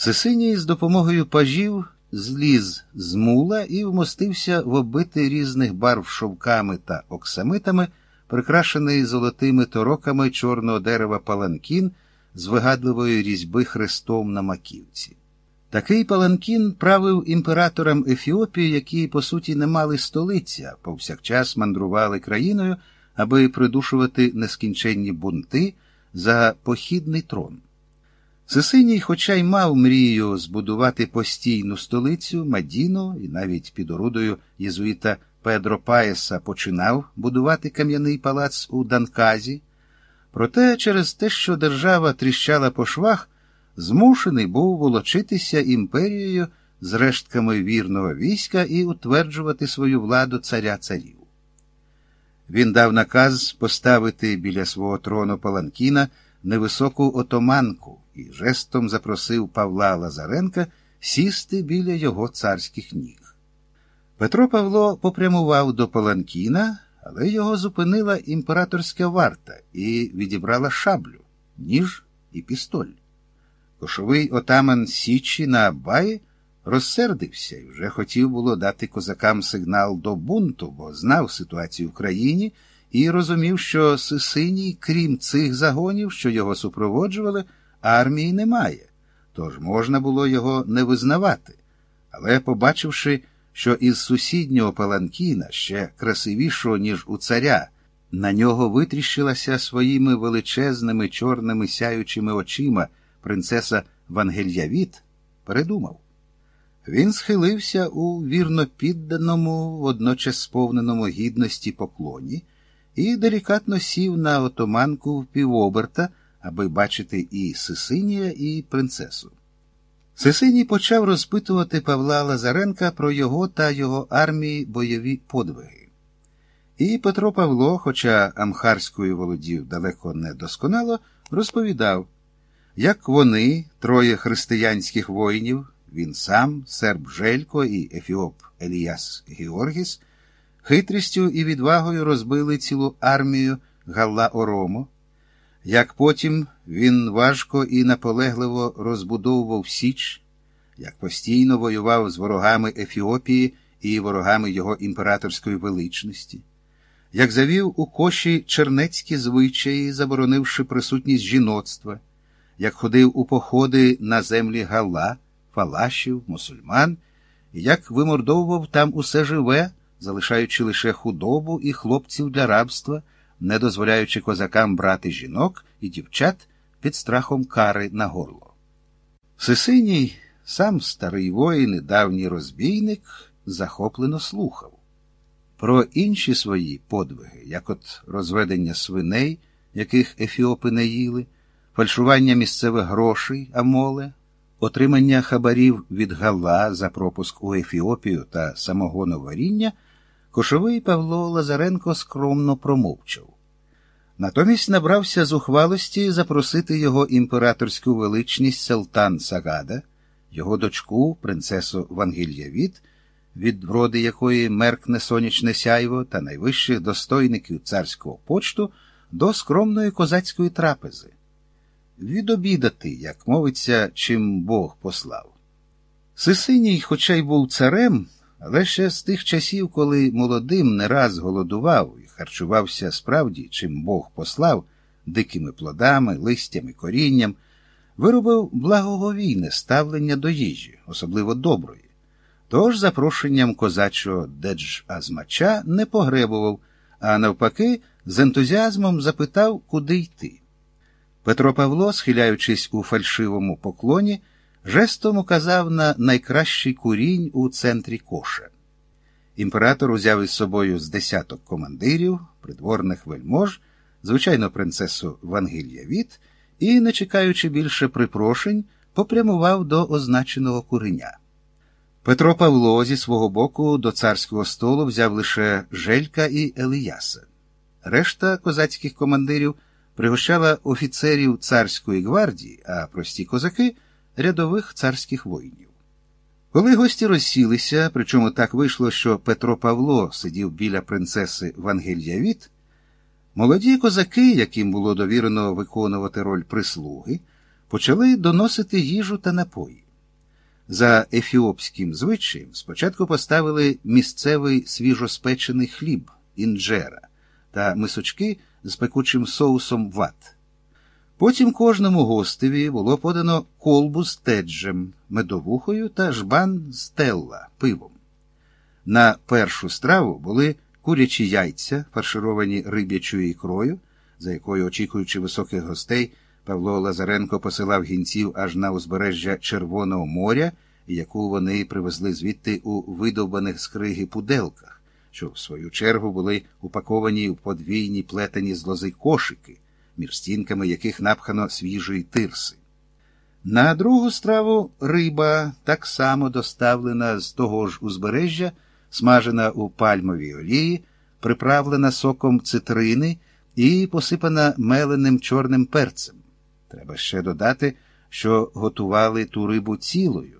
Сесиній з допомогою пажів зліз з мула і вмостився в оббитий різних барв шовками та оксамитами, прикрашений золотими тороками чорного дерева паланкін з вигадливої різьби хрестом на маківці. Такий паланкін правив імператорам Ефіопії, які, по суті, не мали столиці, а повсякчас мандрували країною, аби придушувати нескінченні бунти за похідний трон. Сесиній, хоча й мав мрію збудувати постійну столицю Мадіну, і навіть під орудою єзуїта Педро Паєса починав будувати кам'яний палац у Данказі, проте через те, що держава тріщала по швах, змушений був волочитися імперією з рештками вірного війська і утверджувати свою владу царя царів. Він дав наказ поставити біля свого трону Паланкіна невисоку отоманку і жестом запросив Павла Лазаренка сісти біля його царських ніг. Петро Павло попрямував до Паланкіна, але його зупинила імператорська варта і відібрала шаблю, ніж і пістоль. Кошовий отаман Січі на Абаї розсердився і вже хотів було дати козакам сигнал до бунту, бо знав ситуацію в країні і розумів, що Сисиній, крім цих загонів, що його супроводжували, армії немає, тож можна було його не визнавати. Але, побачивши, що із сусіднього паланкіна, ще красивішого, ніж у царя, на нього витріщилася своїми величезними чорними сяючими очима принцеса Вангельявіт, передумав. Він схилився у вірнопідданому, водночас сповненому гідності поклоні, і делікатно сів на отоманку в півоберта, аби бачити і Сисинія, і принцесу. Сисиній почав розпитувати Павла Лазаренка про його та його армії бойові подвиги. І Петро Павло, хоча амхарською володів далеко не досконало, розповідав, як вони, троє християнських воїнів, він сам, серб Желько і Ефіоп Еліяс Георгіс, хитрістю і відвагою розбили цілу армію Галла Оромо, як потім він важко і наполегливо розбудовував Січ, як постійно воював з ворогами Ефіопії і ворогами його імператорської величності, як завів у коші чернецькі звичаї, заборонивши присутність жіноцтва, як ходив у походи на землі Галла, фалашів, мусульман, і як вимордовував там усе живе, залишаючи лише худобу і хлопців для рабства, не дозволяючи козакам брати жінок і дівчат під страхом кари на горло. Сисиній, сам старий воїн і давній розбійник, захоплено слухав. Про інші свої подвиги, як от розведення свиней, яких ефіопи не їли, фальшування місцевих грошей, амоле, отримання хабарів від Гала за пропуск у Ефіопію та самогоноваріння, кошовий Павло Лазаренко скромно промовчав. Натомість набрався зухвалості запросити його імператорську величність Селтан Сагада, його дочку, принцесу Вангільявіт, від вроди якої меркне сонячне сяйво та найвищих достойників царського почту до скромної козацької трапези відобідати, як мовиться, чим Бог послав. Сисиній, хоча й був царем, але ще з тих часів, коли молодим не раз голодував і харчувався справді, чим Бог послав, дикими плодами, листями, корінням, виробив благоговійне ставлення до їжі, особливо доброї. Тож запрошенням козачого Dedж-Азмача не погребував, а навпаки, з ентузіазмом запитав, куди йти. Петро Павло, схиляючись у фальшивому поклоні, жестом указав на найкращий курінь у центрі коша. Імператор узяв із собою з десяток командирів, придворних вельмож, звичайно, принцесу Вангільявіт, і, не чекаючи більше припрошень, попрямував до означеного куреня. Петро Павло зі свого боку до царського столу взяв лише Желька і Елияса. Решта козацьких командирів пригощала офіцерів царської гвардії, а прості козаки рядових царських воїнів. Коли гості розсілися, причому так вийшло, що Петро Павло сидів біля принцеси Вангельявіт, молоді козаки, яким було довірено виконувати роль прислуги, почали доносити їжу та напої. За ефіопським звичаєм спочатку поставили місцевий свіжоспечений хліб інджера та мисочки з пекучим соусом ват. Потім кожному гостеві було подано колбу з теджем, медовухою та жбан з телла пивом. На першу страву були курячі яйця, фаршировані риб'ячою ікрою, за якою, очікуючи високих гостей, Павло Лазаренко посилав гінців аж на узбережжя Червоного моря, яку вони привезли звідти у видовбаних з криги пуделках, що в свою чергу були упаковані в подвійні плетені з лози кошики, між стінками яких напхано свіжої тирси. На другу страву риба, так само доставлена з того ж узбережжя, смажена у пальмовій олії, приправлена соком цитрини і посипана меленим чорним перцем. Треба ще додати, що готували ту рибу цілою,